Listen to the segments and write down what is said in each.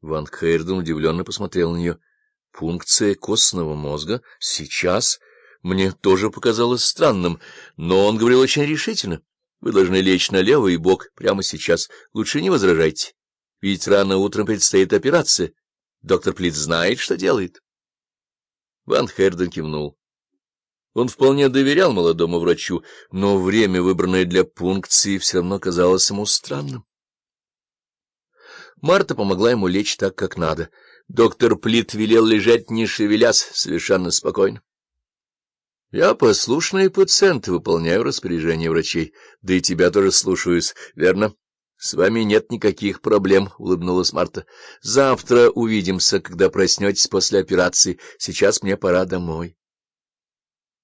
Ван Хейрден удивленно посмотрел на нее. Пункция костного мозга? Сейчас? Мне тоже показалось странным, но он говорил очень решительно. Вы должны лечь на левый бок прямо сейчас. Лучше не возражайте. Ведь рано утром предстоит операция. Доктор Плит знает, что делает. Ван Херден кивнул. Он вполне доверял молодому врачу, но время, выбранное для пункции, все равно казалось ему странным. Марта помогла ему лечь так, как надо. Доктор Плит велел лежать, не шевелясь, совершенно спокойно. Я послушный пациент, выполняю распоряжения врачей. Да и тебя тоже слушаюсь, верно? С вами нет никаких проблем, — улыбнулась Марта. Завтра увидимся, когда проснетесь после операции. Сейчас мне пора домой.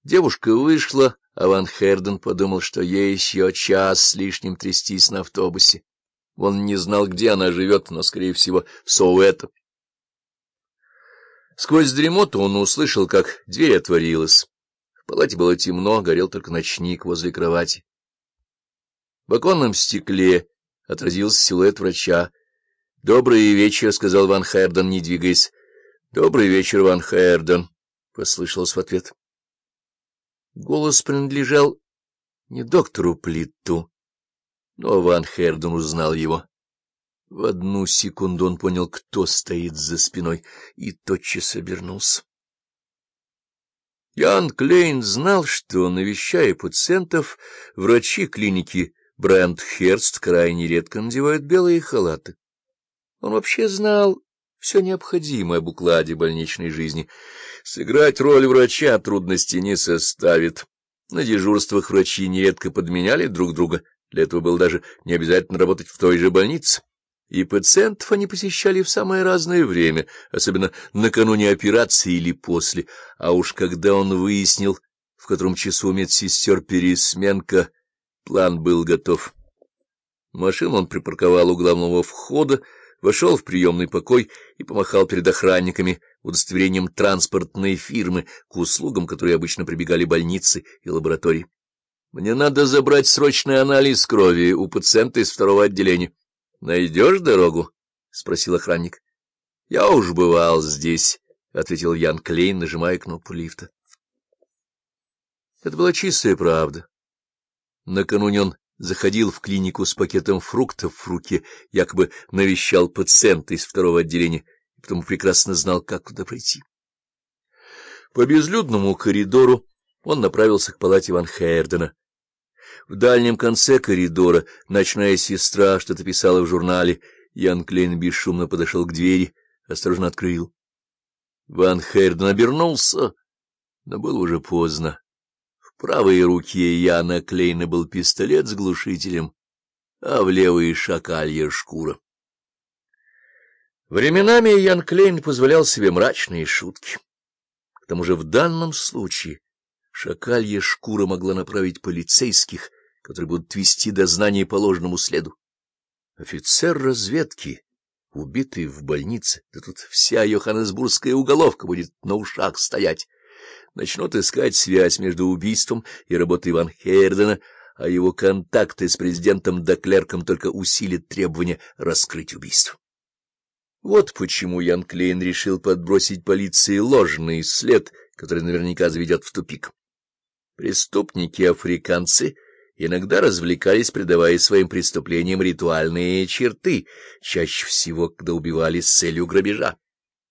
Девушка вышла, а Ван Херден подумал, что ей еще час с лишним трястись на автобусе. Он не знал, где она живет, но, скорее всего, в Соуэтто. Сквозь дремоту он услышал, как дверь отворилась. В палате было темно, горел только ночник возле кровати. В оконном стекле отразился силуэт врача. — Добрый вечер, — сказал Ван Херден, не двигаясь. — Добрый вечер, Ван Херден, — послышалось в ответ. Голос принадлежал не доктору Плитту, но Ван Херден узнал его. В одну секунду он понял, кто стоит за спиной, и тотчас обернулся. Ян Клейн знал, что, навещая пациентов, врачи клиники Брент Херст крайне редко надевают белые халаты. Он вообще знал все необходимое об укладе больничной жизни. Сыграть роль врача трудности не составит. На дежурствах врачи нередко подменяли друг друга, для этого было даже не обязательно работать в той же больнице и пациентов они посещали в самое разное время, особенно накануне операции или после, а уж когда он выяснил, в котором часу медсестер пересменка, план был готов. Машину он припарковал у главного входа, вошел в приемный покой и помахал перед охранниками удостоверением транспортной фирмы, к услугам, которые обычно прибегали больницы и лаборатории. «Мне надо забрать срочный анализ крови у пациента из второго отделения». Найдешь дорогу? — спросил охранник. — Я уж бывал здесь, — ответил Ян Клейн, нажимая кнопку лифта. Это была чистая правда. Накануне он заходил в клинику с пакетом фруктов в руке, якобы навещал пациента из второго отделения, и потому прекрасно знал, как туда пройти. По безлюдному коридору он направился к палате Ван Хердена. В дальнем конце коридора ночная сестра что-то писала в журнале. Ян Клейн бесшумно подошел к двери, осторожно открыл. Ван Херден обернулся, но было уже поздно. В правой руке Яна Клейна был пистолет с глушителем, а в левой — шакалья шкура. Временами Ян Клейн позволял себе мрачные шутки. К тому же в данном случае шакалья шкура могла направить полицейских которые будут вести дознание по ложному следу. Офицер разведки, убитый в больнице, да тут вся Йоханнесбургская уголовка будет на ушах стоять. Начнут искать связь между убийством и работой Иван Хердена, а его контакты с президентом Деклерком только усилят требования раскрыть убийство. Вот почему Ян Клейн решил подбросить полиции ложный след, который наверняка заведет в тупик. Преступники-африканцы иногда развлекались, придавая своим преступлениям ритуальные черты, чаще всего, когда убивали с целью грабежа.